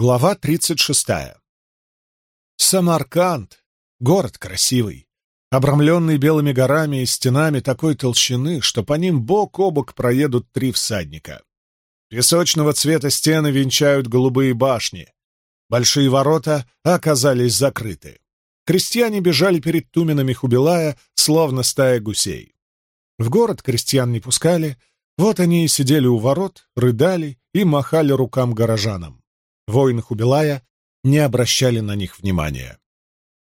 Глава 36. Самарканд — город красивый, обрамленный белыми горами и стенами такой толщины, что по ним бок о бок проедут три всадника. Песочного цвета стены венчают голубые башни. Большие ворота оказались закрыты. Крестьяне бежали перед туменами Хубилая, словно стая гусей. В город крестьян не пускали, вот они и сидели у ворот, рыдали и махали рукам горожанам. Воины Хубилая не обращали на них внимания.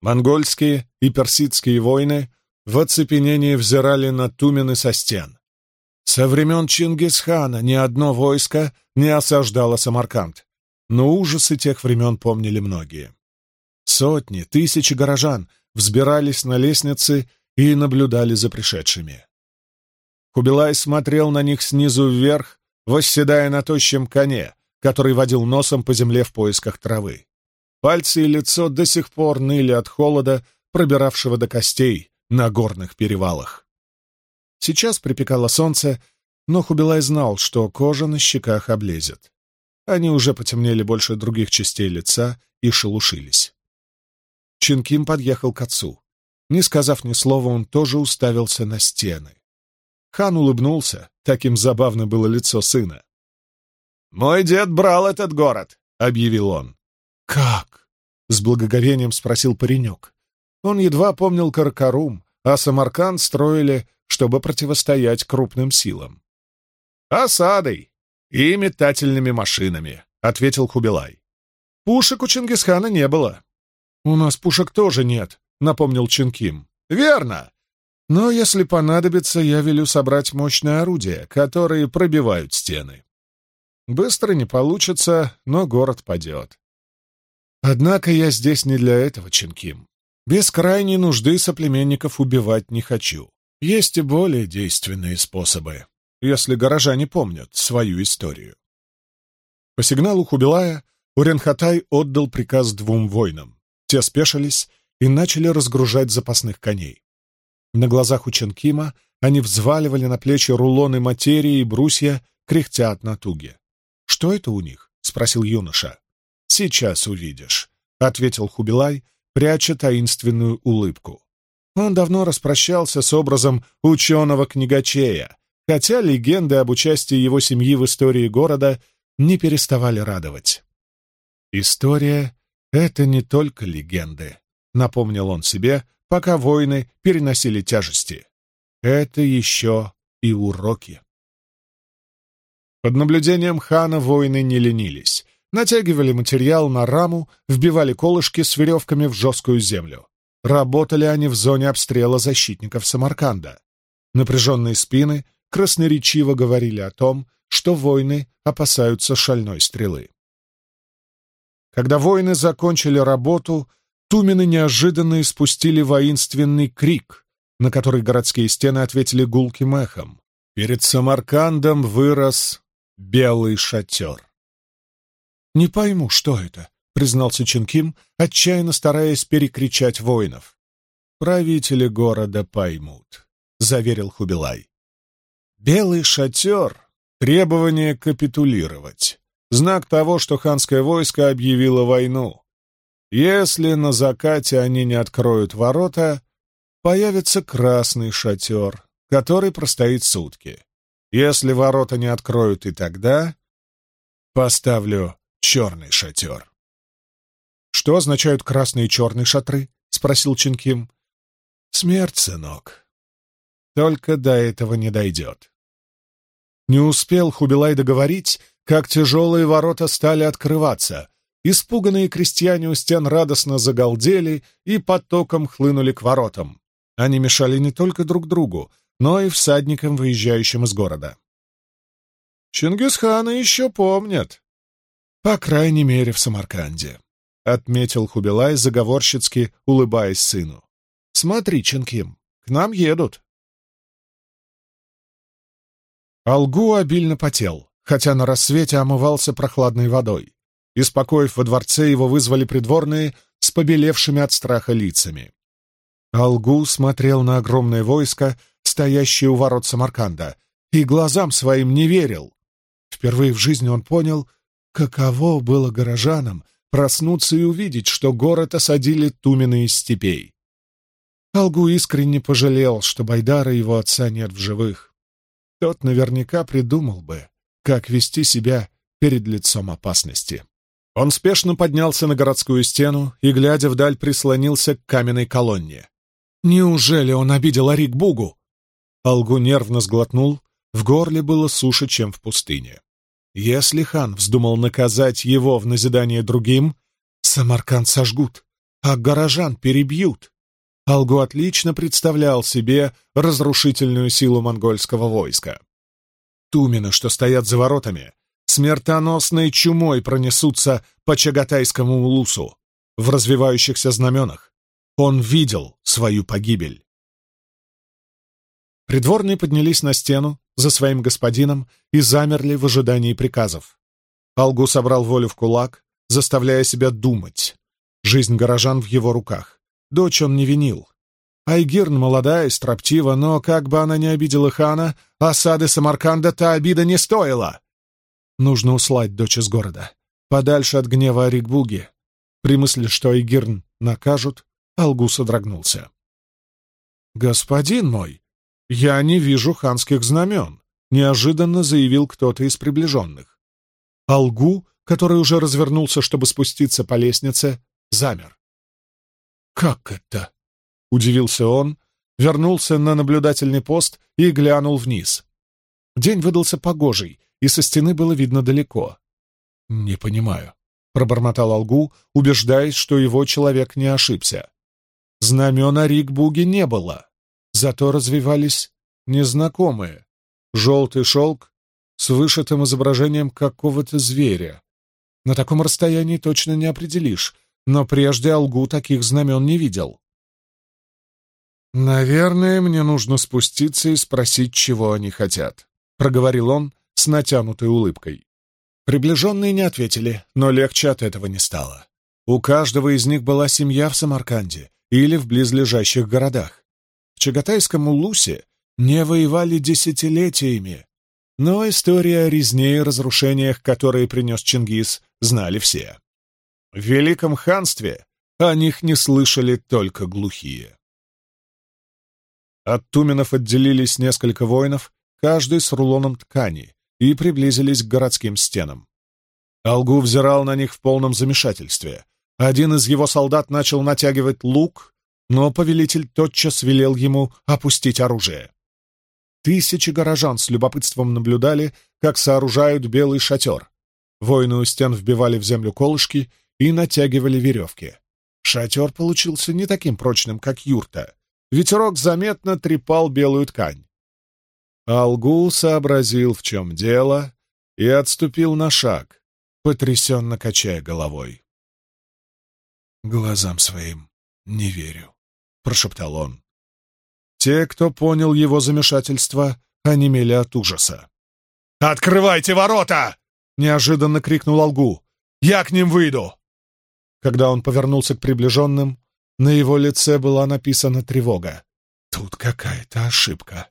Монгольские и персидские воины в оцепенении взирали на тумены со стен. Со времен Чингисхана ни одно войско не осаждало Самарканд, но ужасы тех времен помнили многие. Сотни, тысячи горожан взбирались на лестницы и наблюдали за пришедшими. Хубилай смотрел на них снизу вверх, восседая на тощем коне, который водил носом по земле в поисках травы. Пальцы и лицо до сих пор ныли от холода, пробиравшего до костей на горных перевалах. Сейчас припекало солнце, но Хубилай знал, что кожа на щеках облезет. Они уже потемнели больше других частей лица и шелушились. Чинким подъехал к отцу. Не сказав ни слова, он тоже уставился на стены. Хан улыбнулся, таким забавно было лицо сына. «Мой дед брал этот город», — объявил он. «Как?» — с благоговением спросил паренек. Он едва помнил Каркарум, а Самарканд строили, чтобы противостоять крупным силам. «Осадой и метательными машинами», — ответил Хубилай. «Пушек у Чингисхана не было». «У нас пушек тоже нет», — напомнил Чинким. «Верно. Но если понадобится, я велю собрать мощные орудия, которые пробивают стены. Быстро не получится, но город падет. Однако я здесь не для этого, Чинким. Без крайней нужды соплеменников убивать не хочу. Есть и более действенные способы, если горожане помнят свою историю. По сигналу Хубилая Уренхатай отдал приказ двум воинам. Те спешились и начали разгружать запасных коней. На глазах у Ченкима они взваливали на плечи рулоны материи и брусья, кряхтя от натуги. «Что это у них?» — спросил юноша. «Сейчас увидишь», — ответил Хубилай, пряча таинственную улыбку. Он давно распрощался с образом ученого-книгачея, хотя легенды об участии его семьи в истории города не переставали радовать. «История — это не только легенды», — напомнил он себе, пока воины переносили тяжести. Это еще и уроки. Под наблюдением хана воины не ленились. Натягивали материал на раму, вбивали колышки с веревками в жесткую землю. Работали они в зоне обстрела защитников Самарканда. Напряженные спины красноречиво говорили о том, что воины опасаются шальной стрелы. Когда воины закончили работу, Тумены неожиданно испустили воинственный крик, на который городские стены ответили гулким эхом. Перед Самаркандом вырос белый шатер. «Не пойму, что это», — признался Чинким, отчаянно стараясь перекричать воинов. «Правители города поймут», — заверил Хубилай. «Белый шатер — требование капитулировать, знак того, что ханское войско объявило войну. Если на закате они не откроют ворота, появится красный шатер, который простоит сутки. Если ворота не откроют и тогда, поставлю черный шатер. «Что означают красные и черные шатры?» — спросил Чинким. «Смерть, сынок. Только до этого не дойдет». Не успел Хубилай договорить, как тяжелые ворота стали открываться, Испуганные крестьяне у стен радостно загалдели и потоком хлынули к воротам. Они мешали не только друг другу, но и всадникам, выезжающим из города. «Чингисхана еще помнят», «По крайней мере, в Самарканде», — отметил Хубилай, заговорщицки улыбаясь сыну. «Смотри, Чинким, к нам едут». Алгу обильно потел, хотя на рассвете омывался прохладной водой. Испокоив во дворце, его вызвали придворные с побелевшими от страха лицами. Алгу смотрел на огромное войско, стоящее у ворот Самарканда, и глазам своим не верил. Впервые в жизни он понял, Каково было горожанам проснуться и увидеть, что город осадили тумены из степей. Алгу искренне пожалел, что Байдара и его отца нет в живых. Тот наверняка придумал бы, как вести себя перед лицом опасности. Он спешно поднялся на городскую стену и, глядя вдаль, прислонился к каменной колонне. Неужели он обидел Арик Бугу? Алгу нервно сглотнул, в горле было суше, чем в пустыне. Если хан вздумал наказать его в назидание другим, Самарканд сожгут, а горожан перебьют. Алгу отлично представлял себе разрушительную силу монгольского войска. Тумены, что стоят за воротами, смертоносной чумой пронесутся по Чагатайскому улусу. В развивающихся знаменах он видел свою погибель. Придворные поднялись на стену за своим господином и замерли в ожидании приказов. Алгу собрал волю в кулак, заставляя себя думать. Жизнь горожан в его руках. Дочь он не винил. Айгирн молодая и строптива, но как бы она ни обидела хана, осады Самарканда та обида не стоила. Нужно услать дочь из города, подальше от гнева Арикбуги. При мысли, что Айгирн накажут, Алгу содрогнулся. «Господин мой, я не вижу ханских знамен», — неожиданно заявил кто-то из приближенных. Алгу, который уже развернулся, чтобы спуститься по лестнице, замер. «Как это?» — удивился он, вернулся на наблюдательный пост и глянул вниз. День выдался погожий, и со стены было видно далеко. «Не понимаю», — пробормотал Алгу, убеждаясь, что его человек не ошибся. Знамен Арик-Буги не было, зато развивались незнакомые. Желтый шелк с вышитым изображением какого-то зверя. На таком расстоянии точно не определишь, но прежде Алгу таких знамен не видел. «Наверное, мне нужно спуститься и спросить, чего они хотят», — проговорил он с натянутой улыбкой. Приближенные не ответили, но легче от этого не стало. У каждого из них была семья в Самарканде или в близлежащих городах. Чагатайском Улусе не воевали десятилетиями, но история о резне и разрушениях, которые принес Чингис, знали все. В Великом ханстве о них не слышали только глухие. От туменов отделились несколько воинов, каждый с рулоном ткани, и приблизились к городским стенам. Алгу взирал на них в полном замешательстве. Один из его солдат начал натягивать лук, но повелитель тотчас велел ему опустить оружие. Тысячи горожан с любопытством наблюдали, как сооружают белый шатер. Воины у стен вбивали в землю колышки и натягивали веревки. Шатер получился не таким прочным, как юрта. Ветерок заметно трепал белую ткань. Алгу сообразил, в чем дело, и отступил на шаг, потрясенно качая головой. «Глазам своим не верю», — прошептал он. Те, кто понял его замешательство, онемели от ужаса. «Открывайте ворота!» — неожиданно крикнул Алгу. «Я к ним выйду!» Когда он повернулся к приближенным, на его лице была написана тревога. «Тут какая-то ошибка.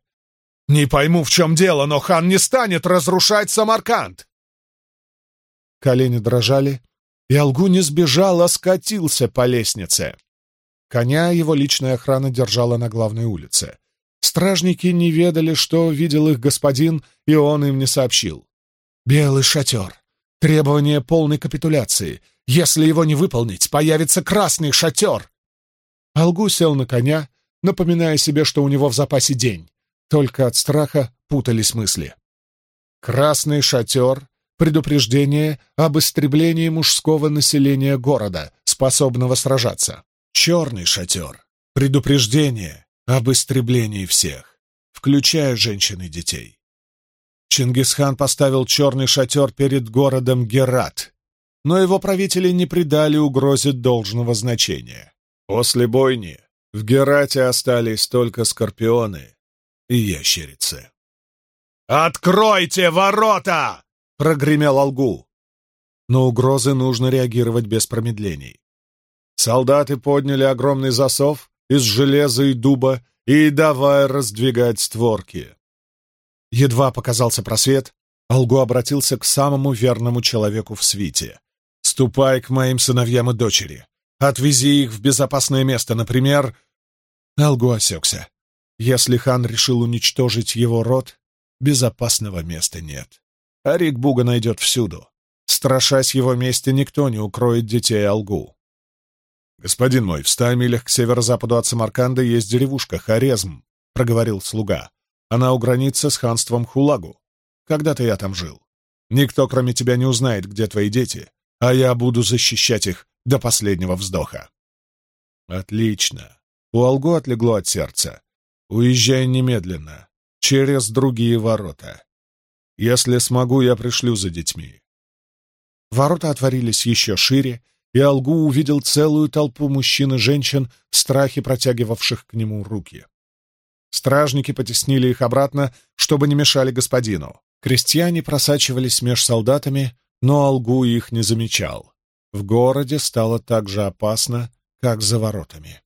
Не пойму, в чем дело, но хан не станет разрушать Самарканд!» Колени дрожали, и Алгу не сбежал, а скатился по лестнице. Коня его личная охрана держала на главной улице. Стражники не ведали, что видел их господин, и он им не сообщил. «Белый шатер. Требование полной капитуляции. Если его не выполнить, появится красный шатер!» Алгу сел на коня, напоминая себе, что у него в запасе день. Только от страха путались мысли. Красный шатер — предупреждение об истреблении мужского населения города, способного сражаться. Черный шатер — предупреждение об истреблении всех, включая женщин и детей. Чингисхан поставил черный шатер перед городом Герат, но его правители не придали угрозе должного значения. После бойни в Герате остались только скорпионы и ящерицы. «Откройте ворота!» — прогремел Алгу. На угрозы нужно реагировать без промедлений. Солдаты подняли огромный засов из железа и дуба и давай раздвигать створки. Едва показался просвет, Алгу обратился к самому верному человеку в свите. «Ступай к моим сыновьям и дочери. Отвези их в безопасное место, например...» Алгу осекся. Если хан решил уничтожить его род, безопасного места нет. Арик Буга найдет всюду. Страшась его мести, никто не укроет детей Алгу. «Господин мой, в ста милях к северо-западу от Самарканда есть деревушка Хорезм», — проговорил слуга. «Она у границы с ханством Хулагу. Когда-то я там жил. Никто, кроме тебя, не узнает, где твои дети, а я буду защищать их до последнего вздоха». «Отлично». У Алгу отлегло от сердца. «Уезжай немедленно, через другие ворота. Если смогу, я пришлю за детьми». Ворота отворились еще шире, и Алгу увидел целую толпу мужчин и женщин в страхе протягивавших к нему руки. Стражники потеснили их обратно, чтобы не мешали господину. Крестьяне просачивались меж солдатами, но Алгу их не замечал. В городе стало так же опасно, как за воротами.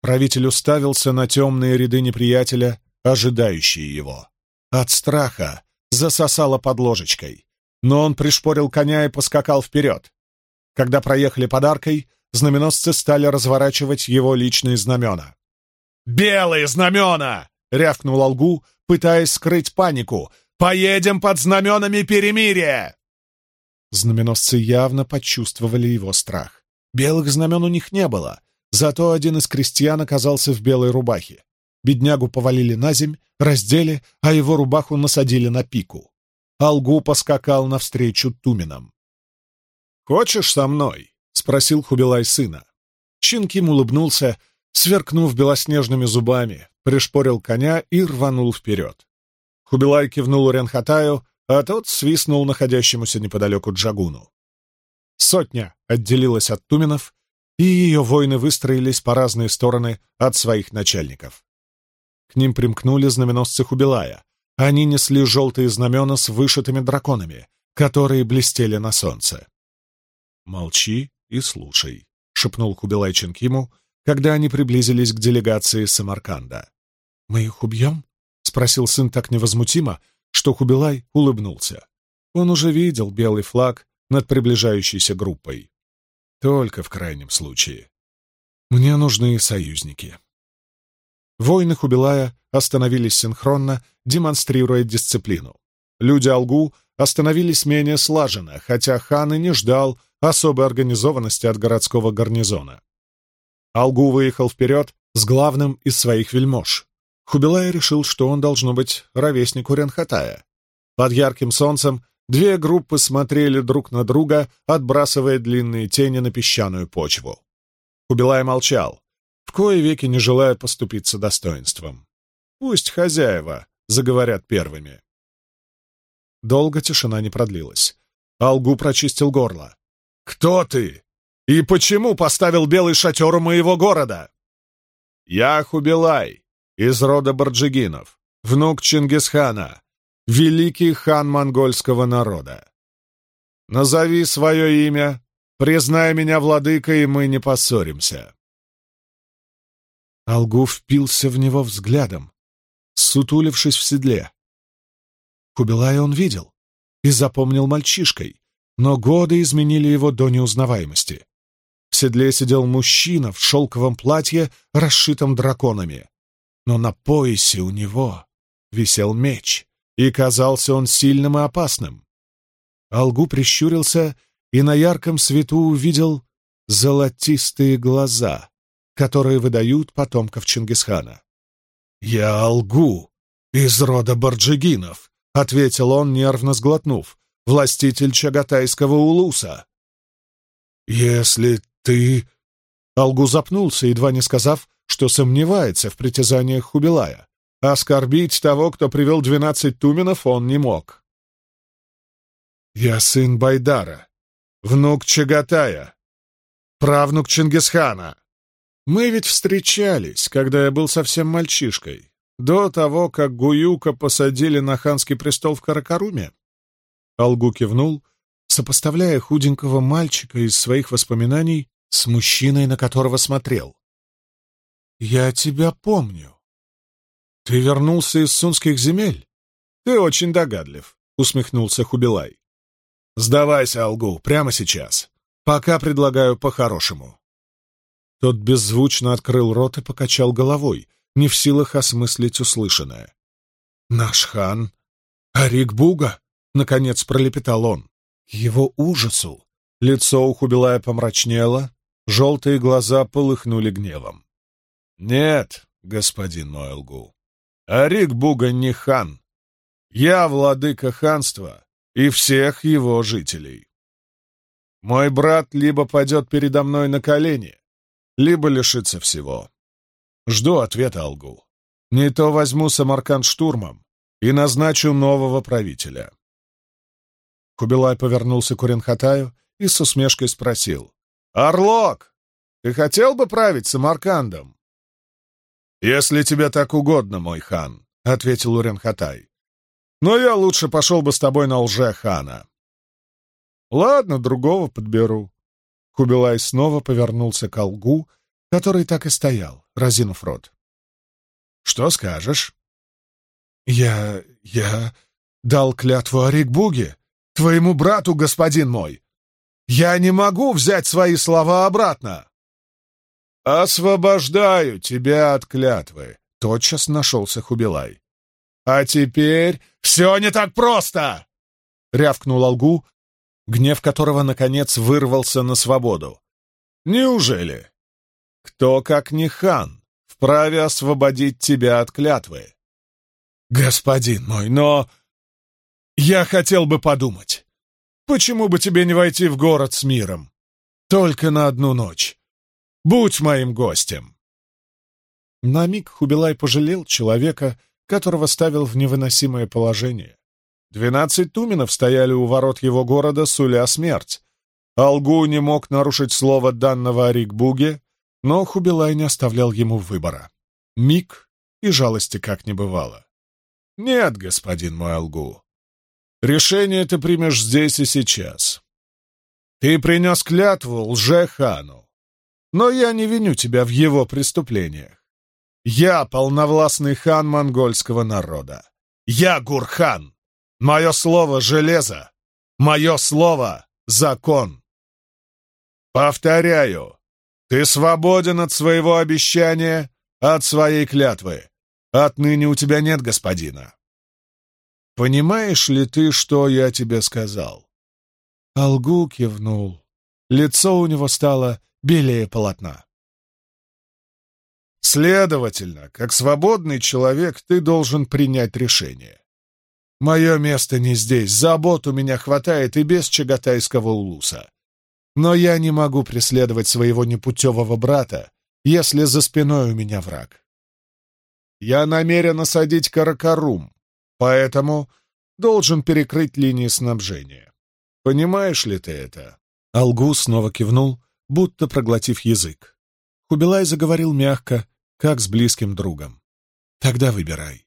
Правитель уставился на темные ряды неприятеля, ожидающие его. От страха засосало под ложечкой, но он пришпорил коня и поскакал вперед. Когда проехали подаркой, знаменосцы стали разворачивать его личные знамена. «Белые знамена!» — рявкнул Алгу, пытаясь скрыть панику. «Поедем под знаменами перемирия!» Знаменосцы явно почувствовали его страх. Белых знамен у них не было, зато один из крестьян оказался в белой рубахе. Беднягу повалили на земь, раздели, а его рубаху насадили на пику. Алгу поскакал навстречу Туминам. «Хочешь со мной?» — спросил Хубилай сына. Чинким улыбнулся, сверкнув белоснежными зубами, пришпорил коня и рванул вперед. Хубилай кивнул Ренхатаю, а тот свистнул находящемуся неподалеку Джагуну. Сотня отделилась от Туменов, и ее воины выстроились по разные стороны от своих начальников. К ним примкнули знаменосцы Хубилая. Они несли желтые знамена с вышитыми драконами, которые блестели на солнце. «Молчи и слушай», — шепнул Хубилай Ченкиму, когда они приблизились к делегации Самарканда. «Мы их убьем?» — спросил сын так невозмутимо, что Хубилай улыбнулся. Он уже видел белый флаг над приближающейся группой. Только в крайнем случае. Мне нужны союзники. Воины Хубилая остановились синхронно, демонстрируя дисциплину. Люди Алгу остановились менее слаженно, хотя хан и не ждал особой организованности от городского гарнизона. Алгу выехал вперед с главным из своих вельмож. Хубилай решил, что он должно быть ровесник Уренхатая. Под ярким солнцем две группы смотрели друг на друга, отбрасывая длинные тени на песчаную почву. Хубилай молчал, в кое веки не желая поступиться достоинством. Пусть хозяева заговорят первыми. Долго тишина не продлилась. Алгу прочистил горло. «Кто ты? И почему поставил белый шатер у моего города?» «Я Хубилай, из рода Барджигинов, внук Чингисхана, великий хан монгольского народа. Назови свое имя, признай меня владыкой, и мы не поссоримся». Алгу впился в него взглядом, сутулившись в седле. Кубилая он видел и запомнил мальчишкой, но годы изменили его до неузнаваемости. В седле сидел мужчина в шелковом платье, расшитом драконами. Но на поясе у него висел меч, и казался он сильным и опасным. Алгу прищурился и на ярком свету увидел золотистые глаза, которые выдают потомков Чингисхана. «Я Алгу, из рода Барджигинов», — ответил он, нервно сглотнув властитель Чагатайского улуса. «Если ты...» Алгу запнулся, едва не сказав, что сомневается в притязаниях Хубилая. Оскорбить того, кто привел двенадцать туменов, он не мог. «Я сын Байдара, внук Чагатая, правнук Чингисхана. Мы ведь встречались, когда я был совсем мальчишкой, до того, как Гуюка посадили на ханский престол в Каракаруме. Алгу кивнул, сопоставляя худенького мальчика из своих воспоминаний с мужчиной, на которого смотрел. «Я тебя помню. Ты вернулся из сунских земель. Ты очень догадлив, усмехнулся Хубилай. Сдавайся, Алгу, прямо сейчас. Пока предлагаю по-хорошему. Тот беззвучно открыл рот и покачал головой, не в силах осмыслить услышанное. «Наш хан? Арик Буга?» — наконец пролепетал он. Его ужасу лицо у Хубилая помрачнело, желтые глаза полыхнули гневом. «Нет, господин Ноэлгу, Арик Буга не хан. Я владыка ханства и всех его жителей. Мой брат либо падет передо мной на колени, либо лишится всего. Жду ответа, Алгу. Не то возьму Самарканд штурмом и назначу нового правителя. Кубилай повернулся к Уренхатаю и с усмешкой спросил. «Орлок, ты хотел бы править Самаркандом?» «Если тебе так угодно, мой хан», — ответил Уренхатай. «Но я лучше пошел бы с тобой на лже-хана». «Ладно, другого подберу». Кубилай снова повернулся к Алгу, который так и стоял, разинув рот. «Что скажешь?» «Я... я дал клятву Арикбуге, твоему брату, господин мой. Я не могу взять свои слова обратно!» «Освобождаю тебя от клятвы», — тотчас нашелся Хубилай. «А теперь все не так просто!» — рявкнул Алгу, гнев которого, наконец, вырвался на свободу. «Неужели? Кто, как не хан, вправе освободить тебя от клятвы?» «Господин мой, но...» «Я хотел бы подумать, почему бы тебе не войти в город с миром? Только на одну ночь. Будь моим гостем!» На миг Хубилай пожалел человека, которого ставил в невыносимое положение. Двенадцать туменов стояли у ворот его города, суля смерть. Алгу не мог нарушить слово данного Арикбуге, но Хубилай не оставлял ему выбора. Миг и жалости как не бывало. «Нет, господин мой Алгу, решение ты примешь здесь и сейчас. Ты принес клятву лже-хану. Но я не виню тебя в его преступлениях. Я полновластный хан монгольского народа. Я Гурхан. Мое слово — железо. Мое слово — закон. Повторяю, ты свободен от своего обещания, от своей клятвы. Отныне у тебя нет господина. Понимаешь ли ты, что я тебе сказал? Алгу кивнул. Лицо у него стало белее полотна. Следовательно, как свободный человек, ты должен принять решение. Мое место не здесь, забот у меня хватает и без чагатайского улуса. Но я не могу преследовать своего непутевого брата, если за спиной у меня враг. Я намерен осадить Каракарум, поэтому должен перекрыть линии снабжения. Понимаешь ли ты это?» Алгу снова кивнул, будто проглотив язык. Хубилай заговорил мягко, как с близким другом. «Тогда выбирай.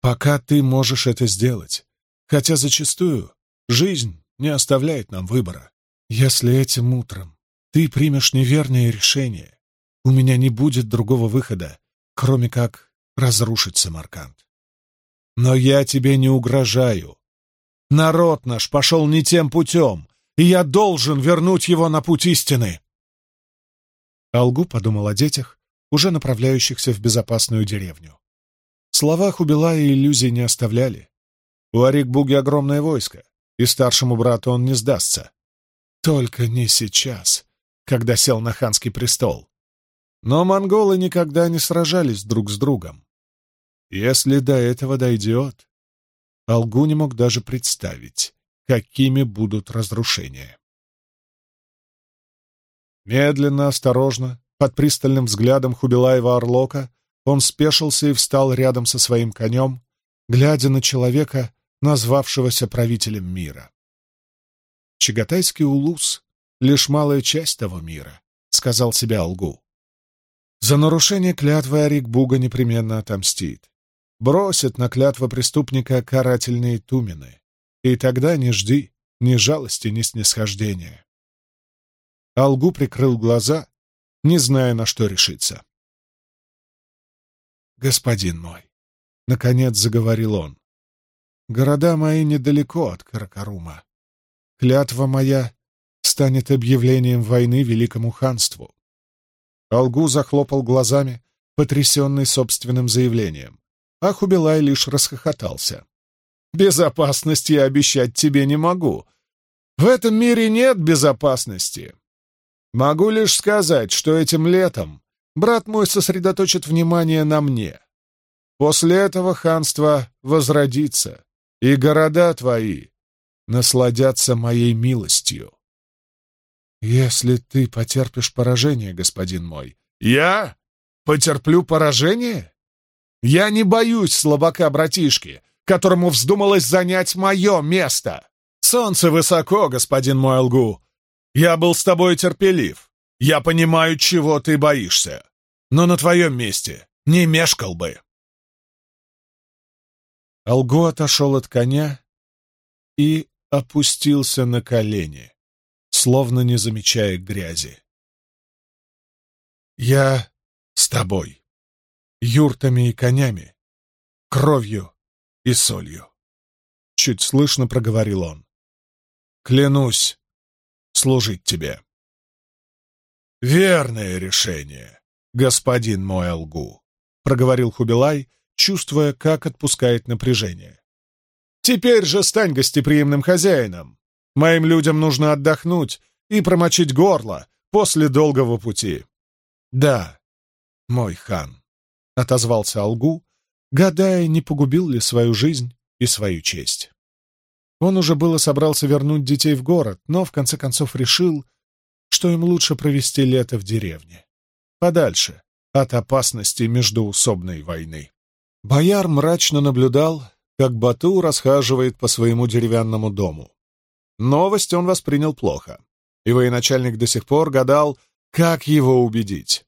Пока ты можешь это сделать, хотя зачастую жизнь не оставляет нам выбора. Если этим утром ты примешь неверное решение, у меня не будет другого выхода, кроме как разрушить Самарканд. Но я тебе не угрожаю. Народ наш пошел не тем путем, и я должен вернуть его на путь истины. Алгу подумал о детях, уже направляющихся в безопасную деревню. Слова Хубила и иллюзий не оставляли. У Арикбуги огромное войско, и старшему брату он не сдастся. Только не сейчас, когда сел на ханский престол. Но монголы никогда не сражались друг с другом. Если до этого дойдет, Алгу не мог даже представить, какими будут разрушения. Медленно, осторожно, под пристальным взглядом Хубилаева Орлока, он спешился и встал рядом со своим конем, глядя на человека, назвавшегося правителем мира. Чагатайский улус — лишь малая часть того мира, — сказал себе Алгу. За нарушение клятвы Арик Буга непременно отомстит. Бросит на клятва преступника карательные тумены. И тогда не жди ни жалости, ни снисхождения. Алгу прикрыл глаза, не зная, на что решиться. «Господин мой», — наконец заговорил он, Города мои недалеко от Каракарума. Клятва моя станет объявлением войны великому ханству. Алгу захлопал глазами, потрясенный собственным заявлением, а Хубилай лишь расхохотался. «Безопасности я обещать тебе не могу. В этом мире нет безопасности. Могу лишь сказать, что этим летом брат мой сосредоточит внимание на мне. После этого ханство возродится, и города твои насладятся моей милостью. Если ты потерпишь поражение, господин мой, я потерплю поражение? Я не боюсь слабака братишки, которому вздумалось занять мое место. Солнце высоко, господин мой Алгу. Я был с тобой терпелив. Я понимаю, чего ты боишься. Но на твоем месте не мешкал бы. Алгу отошел от коня и опустился на колени, словно не замечая грязи. «Я с тобой, юртами и конями, кровью и солью», — чуть слышно проговорил он. «Клянусь служить тебе». «Верное решение, господин мой Алгу», — проговорил Хубилай, чувствуя, как отпускает напряжение. «Теперь же стань гостеприимным хозяином. Моим людям нужно отдохнуть и промочить горло после долгого пути». «Да, мой хан», — отозвался Алгу, гадая, не погубил ли свою жизнь и свою честь. Он уже было собрался вернуть детей в город, но в конце концов решил, что им лучше провести лето в деревне, подальше от опасности междуусобной войны. Бояр мрачно наблюдал, как Бату расхаживает по своему деревянному дому. Новость он воспринял плохо, и военачальник до сих пор гадал, как его убедить.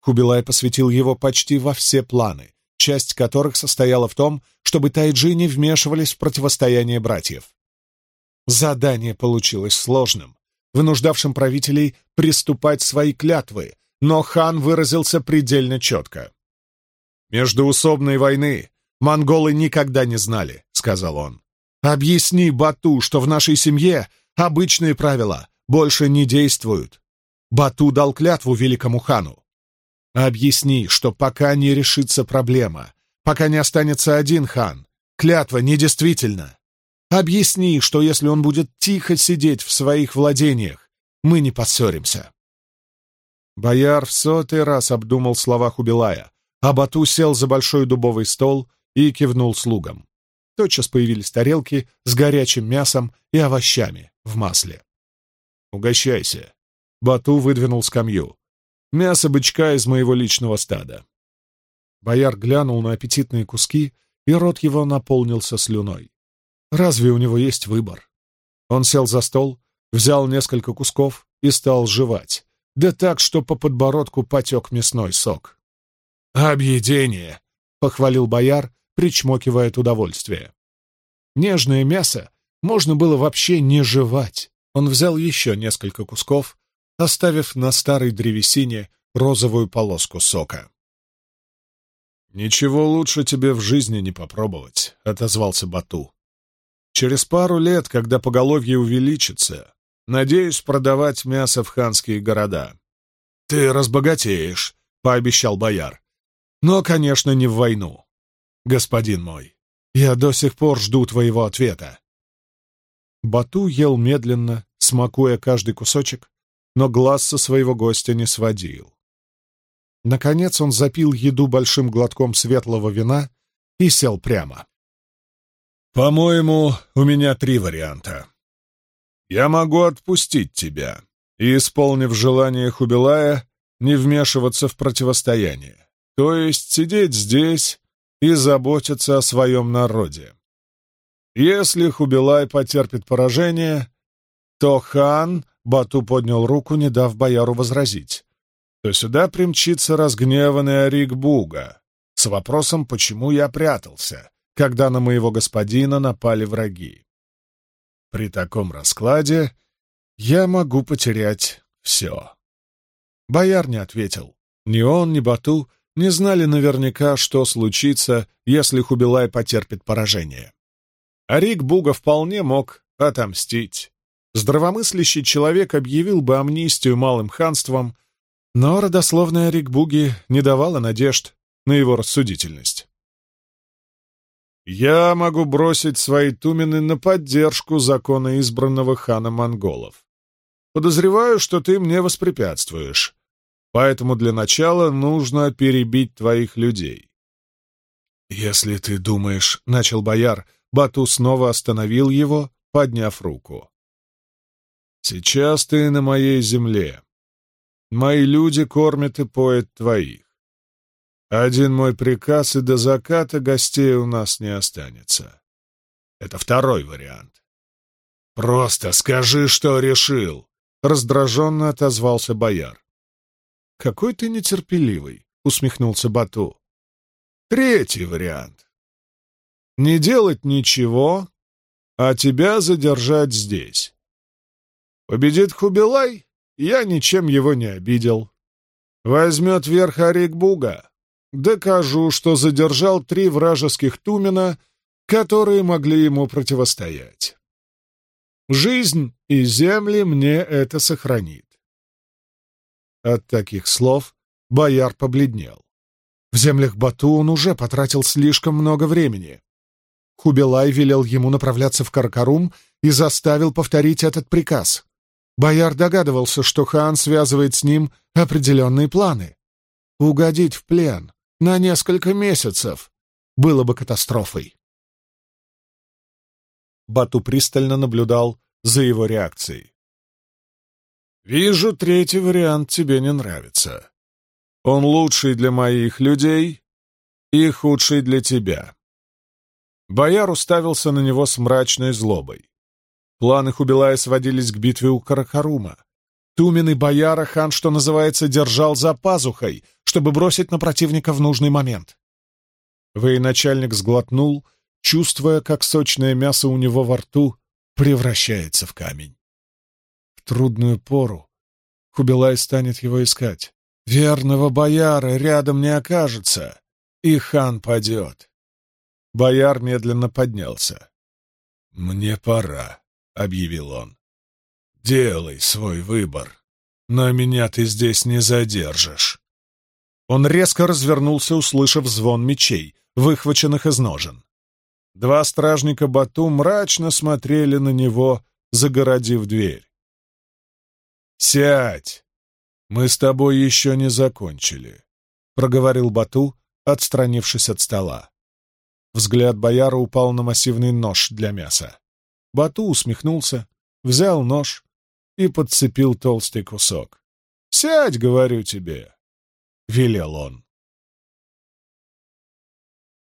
Хубилай посвятил его почти во все планы, часть которых состояла в том, чтобы тайджи не вмешивались в противостояние братьев. Задание получилось сложным, вынуждавшим правителей приступать свои клятвы, но хан выразился предельно четко. «Междуусобной войны монголы никогда не знали», — сказал он. «Объясни Бату, что в нашей семье обычные правила больше не действуют. Бату дал клятву великому хану. Объясни, что пока не решится проблема, пока не останется один хан, клятва недействительна. Объясни, что если он будет тихо сидеть в своих владениях, мы не поссоримся». Бояр в сотый раз обдумал слова Хубилая, а Бату сел за большой дубовый стол и кивнул слугам. Тотчас появились тарелки с горячим мясом и овощами в масле. «Угощайся!» Бату выдвинул скамью. «Мясо бычка из моего личного стада». Бояр глянул на аппетитные куски, и рот его наполнился слюной. Разве у него есть выбор? Он сел за стол, взял несколько кусков и стал жевать, да так, что по подбородку потек мясной сок. «Объедение!» — похвалил бояр, причмокивая от удовольствия. Нежное мясо можно было вообще не жевать. Он взял еще несколько кусков, оставив на старой древесине розовую полоску сока. «Ничего лучше тебе в жизни не попробовать», — отозвался Бату. «Через пару лет, когда поголовье увеличится, надеюсь продавать мясо в ханские города». «Ты разбогатеешь», — пообещал бояр. Но, конечно, не в войну. Господин мой, я до сих пор жду твоего ответа. Бату ел медленно, смакуя каждый кусочек, но глаз со своего гостя не сводил. Наконец он запил еду большим глотком светлого вина и сел прямо. «По-моему, у меня три варианта. Я могу отпустить тебя и, исполнив желание Хубилая, не вмешиваться в противостояние. То есть сидеть здесь и заботиться о своем народе. Если Хубилай потерпит поражение, то хан, Бату поднял руку, не дав бояру возразить, то сюда примчится разгневанный Арик Буга с вопросом, почему я прятался, когда на моего господина напали враги. При таком раскладе я могу потерять все. Бояр не ответил. Ни он, ни Бату не знали наверняка, что случится, если Хубилай потерпит поражение. Арик Буга вполне мог отомстить. Здравомыслящий человек объявил бы амнистию малым ханством, но родословная Арик Буги не давала надежд на его рассудительность. «Я могу бросить свои тумены на поддержку закона избранного хана монголов. Подозреваю, что ты мне воспрепятствуешь, поэтому для начала нужно перебить твоих людей». «Если ты думаешь...» — начал бояр, Бату снова остановил его, подняв руку. «Сейчас ты на моей земле. Мои люди кормят и поят твоих. Один мой приказ, и до заката гостей у нас не останется. Это второй вариант. «Просто скажи, что решил!» — раздраженно отозвался бояр. «Какой ты нетерпеливый!» — усмехнулся Бату. «Третий вариант. Не делать ничего, а тебя задержать здесь. Победит Хубилай, я ничем его не обидел. Возьмет верх Арикбуга, докажу, что задержал три вражеских Тумена, которые могли ему противостоять. Жизнь и земли мне это сохранит. От таких слов бояр побледнел. В землях Бату он уже потратил слишком много времени. Хубилай велел ему направляться в Каркарум и заставил повторить этот приказ. Бояр догадывался, что хан связывает с ним определенные планы. Угодить в плен, на несколько месяцев было бы катастрофой. Бату пристально наблюдал за его реакцией. «Вижу, третий вариант тебе не нравится. Он лучший для моих людей и худший для тебя». Бояр уставился на него с мрачной злобой. Планы Хубилая сводились к битве у Каракарума. Тумен и бояра хан, что называется, держал за пазухой, чтобы бросить на противника в нужный момент. Военачальник сглотнул, чувствуя, как сочное мясо у него во рту превращается в камень. В трудную пору Хубилай станет его искать. Верного бояра рядом не окажется, и хан падет. Бояр медленно поднялся. «Мне пора», — объявил он. «Делай свой выбор, но меня ты здесь не задержишь». Он резко развернулся, услышав звон мечей, выхваченных из ножен. Два стражника Бату мрачно смотрели на него, загородив дверь. «Сядь! Мы с тобой еще не закончили», — проговорил Бату, отстранившись от стола. Взгляд бояра упал на массивный нож для мяса. Бату усмехнулся, взял нож и подцепил толстый кусок. «Сядь, говорю тебе!» велел он.